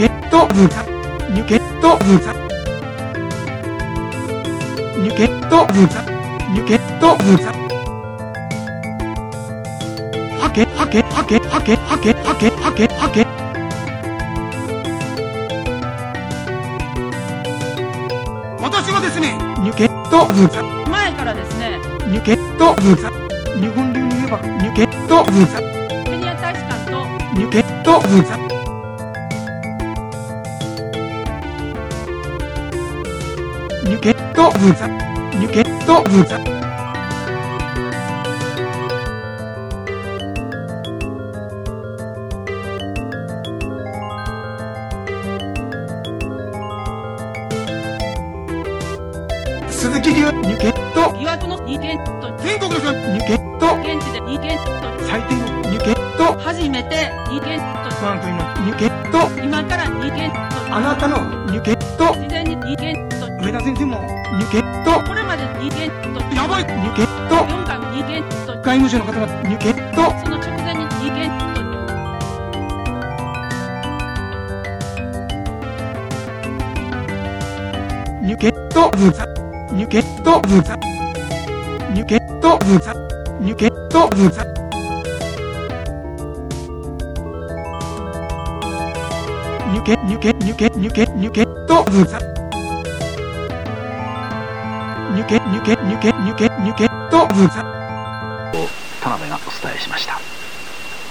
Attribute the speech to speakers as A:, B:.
A: ケットブザニュケットブザニュケットブザニュケットブザはけはけはけはけはけはけはけはけ私はですねニュケットブザ
B: 前からですね、
A: ニュケットブザ日本流に言えばニュケットブザ
B: ケニア大使館と
A: ニュケットブザニュケットブザニュケットブザ鈴木流ニュケット。
B: 疑惑の2件と
A: 全国の人。ニュケット。
B: 現地で2件と
A: 最低のニュケット。
B: 初めて2件と
A: ワンコインのニュケット。
B: 今から2件と
A: あなたのニュケット。
B: 事前に2件と
A: 上田先生も、ニケット、
B: これまで2件と、
A: やばい。ニケット、
B: 4巻2ット、
A: 外務省の方がケッと、
B: その直前に2件と、
A: ケニとぶさ、ゆケニぶさ、ゆけケニさ、ゆけとケニ。ゆニ、ゆけ、ケニ、ゆニ、ゆけ、ケぶさ。抜け抜け抜け抜け抜けと
C: 田辺がお伝えしました